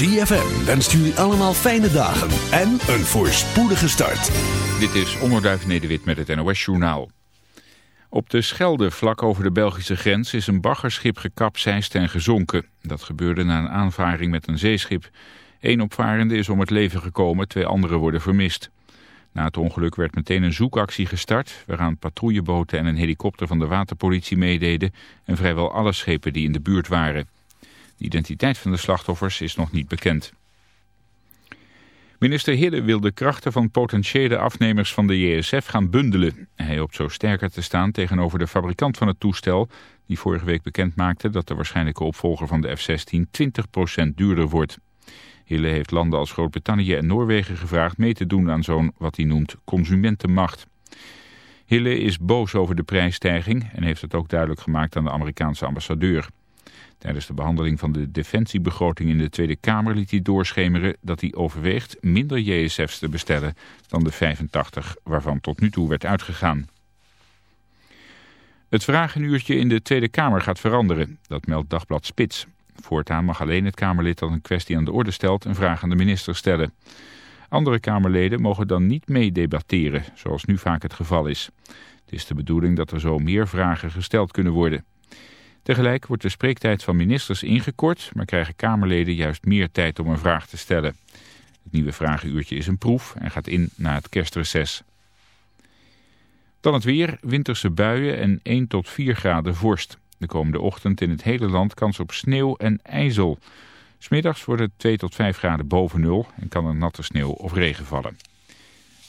ZFM wenst jullie allemaal fijne dagen en een voorspoedige start. Dit is Onderduif Nederwit met het NOS Journaal. Op de Schelde, vlak over de Belgische grens, is een baggerschip gekapseist en gezonken. Dat gebeurde na een aanvaring met een zeeschip. Eén opvarende is om het leven gekomen, twee anderen worden vermist. Na het ongeluk werd meteen een zoekactie gestart... waaraan patrouilleboten en een helikopter van de waterpolitie meededen... en vrijwel alle schepen die in de buurt waren. De identiteit van de slachtoffers is nog niet bekend. Minister Hidde wil de krachten van potentiële afnemers van de JSF gaan bundelen. Hij hoopt zo sterker te staan tegenover de fabrikant van het toestel... die vorige week bekend maakte dat de waarschijnlijke opvolger van de F-16 20% duurder wordt. Hille heeft landen als Groot-Brittannië en Noorwegen gevraagd mee te doen aan zo'n wat hij noemt consumentenmacht. Hille is boos over de prijsstijging en heeft het ook duidelijk gemaakt aan de Amerikaanse ambassadeur. Tijdens de behandeling van de defensiebegroting in de Tweede Kamer liet hij doorschemeren dat hij overweegt minder JSF's te bestellen dan de 85 waarvan tot nu toe werd uitgegaan. Het vragenuurtje in de Tweede Kamer gaat veranderen, dat meldt Dagblad Spits. Voortaan mag alleen het Kamerlid dat een kwestie aan de orde stelt een vraag aan de minister stellen. Andere Kamerleden mogen dan niet meedebatteren, zoals nu vaak het geval is. Het is de bedoeling dat er zo meer vragen gesteld kunnen worden. Tegelijk wordt de spreektijd van ministers ingekort, maar krijgen Kamerleden juist meer tijd om een vraag te stellen. Het nieuwe vragenuurtje is een proef en gaat in na het kerstreces. Dan het weer, winterse buien en 1 tot 4 graden vorst. De komende ochtend in het hele land kans op sneeuw en ijzel. Smiddags wordt het 2 tot 5 graden boven nul en kan er natte sneeuw of regen vallen.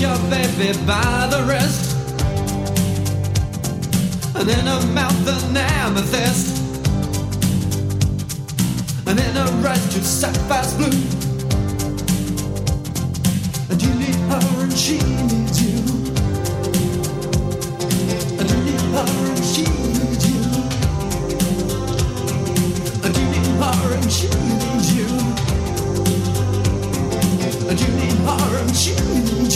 Your baby by the wrist. And in her mouth an amethyst and in her a righteous sapphire's blue. And you need her and she needs you. And you need her and she needs you. And you need her and she needs you. And you need her and she needs you.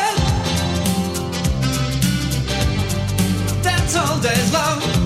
all days love.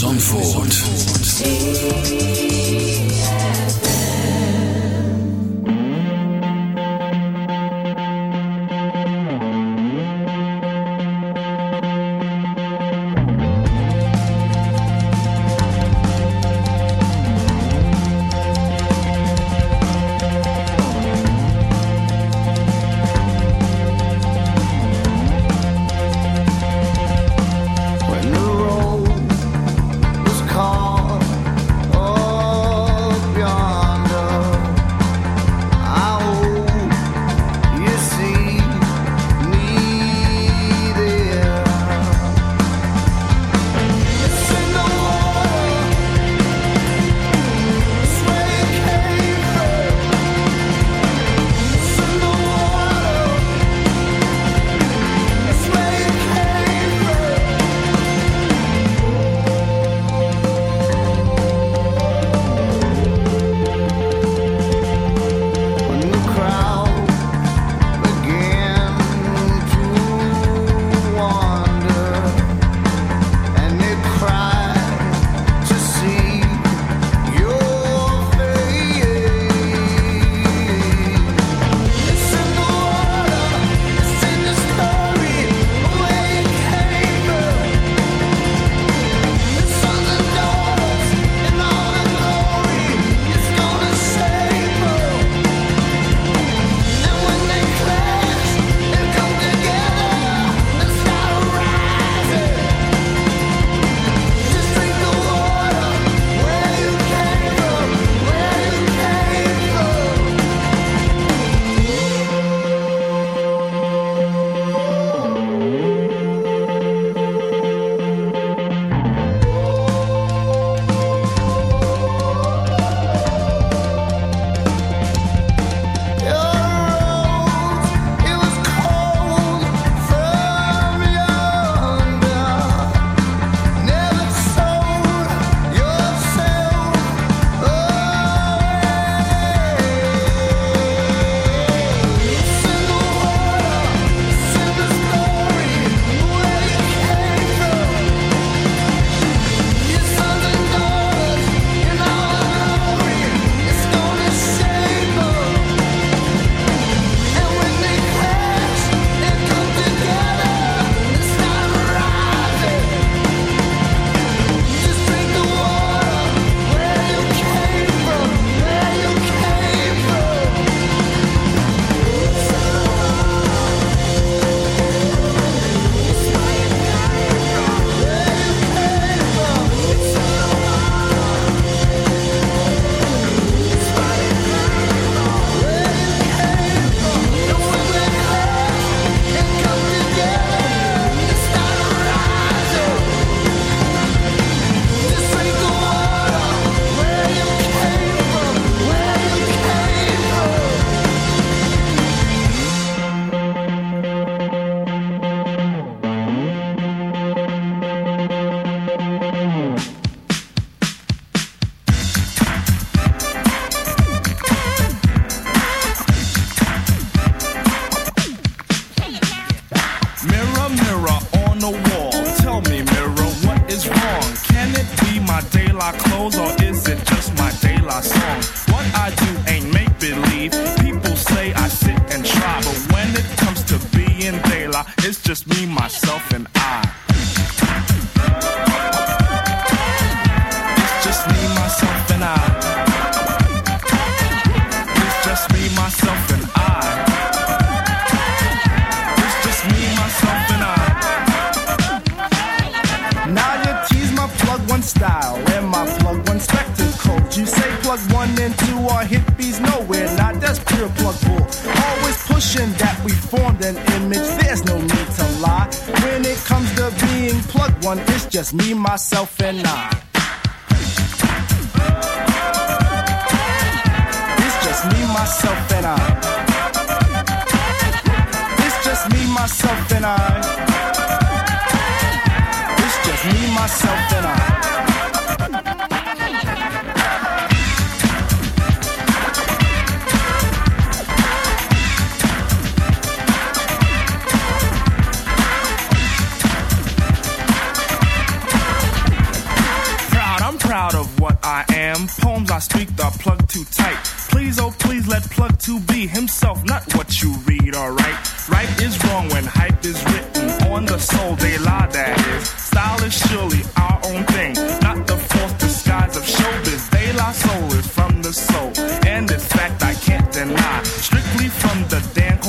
Zandvoort.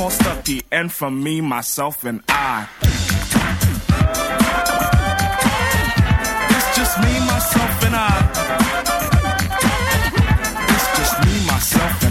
Called Stucky, and from me, myself, and I. It's just me, myself, and I. It's just me, myself, and I.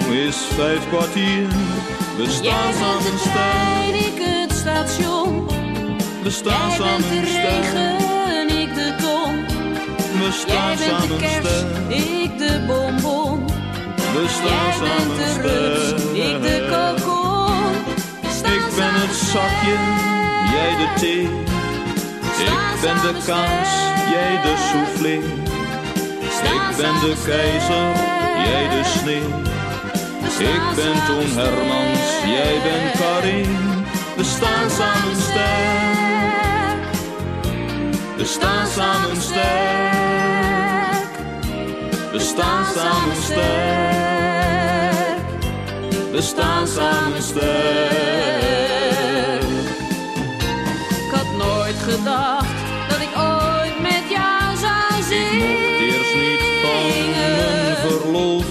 is vijf kwartier. We jij staan bent samen de trein, ik het station. we staan Jij bent samen de sterk. regen, ik de ton. We Jij staan bent de samen kerst, ik de bonbon. we staan Jij bent samen de rups, ik de kokon. Staan Ik ben het samen zakje, jij de thee. Ik ben de kaas, jij de soufflé. Ik ben de keizer, jij de sneeuw. Ik ben Toon Hermans, jij bent Karin. We staan samen sterk. We staan samen sterk. staan samen sterk. We staan samen sterk. Ik had nooit gedacht dat ik ooit met jou zou Ik zingen. mocht eerst niet van mijn.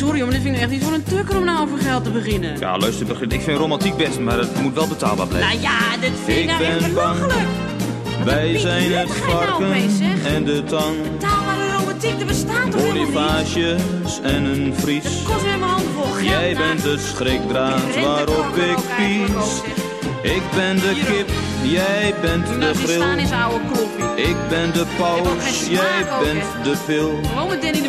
sorry, maar dit vind ik echt niet voor een tukker om nou over geld te beginnen. Ja, luister, begin- ik vind romantiek best, maar het moet wel betaalbaar blijven. Nou ja, dit vind ik, Ik nou echt belachelijk. Wij zijn het nou varken en de tang. Taalbare romantiek, er bestaat toch? Bonifages en een vries. Het kost weer mijn handen vol geld. Jij nou. bent de schrikdraad waarop ik pies. Ik ben de Hier kip, jij bent de nou staan grill. is oude. Ik ben de paus, jij bent de pil. Gewoon met Danny de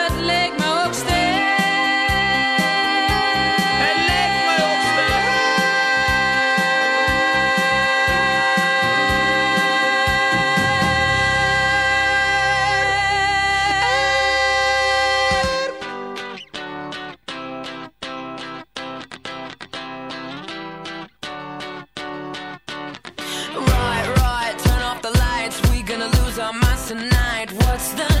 What's the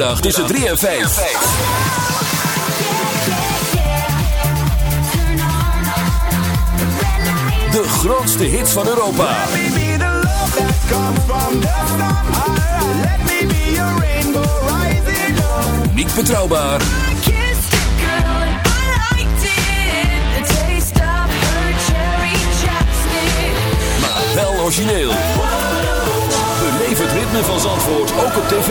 tussen 3 en 5. De grootste hits van Europa. Niet betrouwbaar, maar wel origineel. Beleef het ritme van Zandvoort ook op tv.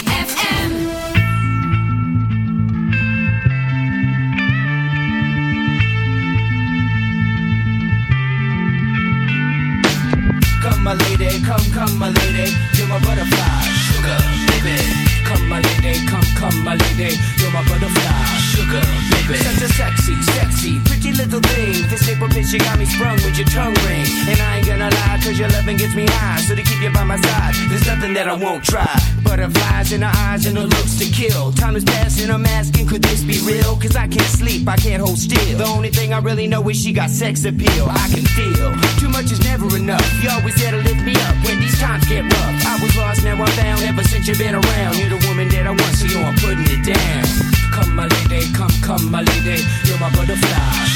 Loving gets me high. So to keep you by my side, there's nothing that I won't try. Butterflies in her eyes and her looks to kill. Time is passing, I'm asking, could this be real? Cause I can't sleep, I can't hold still. The only thing I really know is she got sex appeal. I can feel too much is never enough. You always there to lift me up when these times get rough. I was lost, now I'm found. Ever since you've been around, you're the woman that I want, so you're putting it down. Come, my lady, come, come, my lady. You're my butterfly,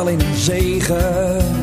alleen een zegen.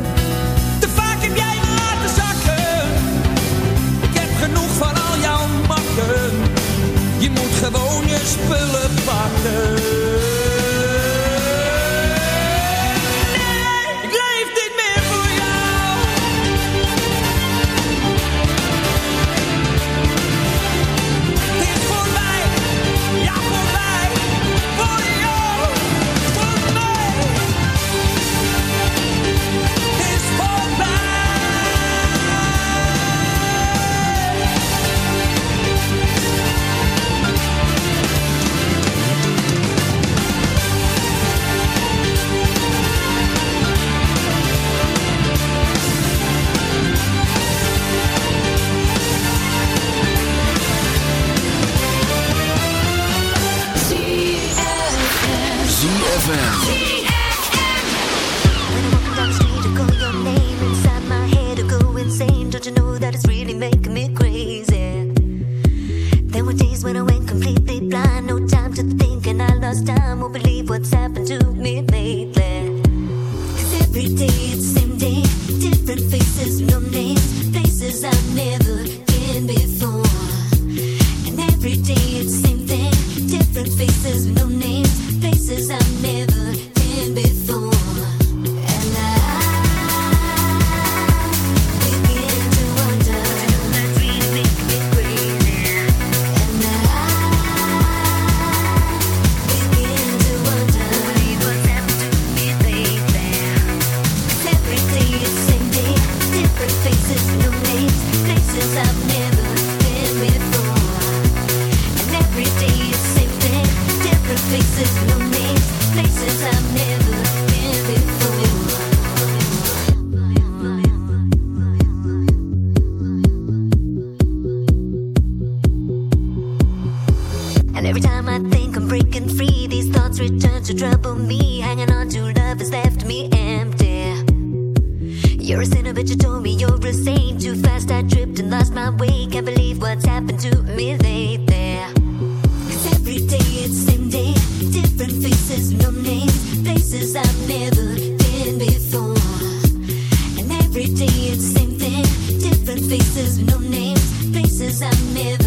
Faces with no names, faces I never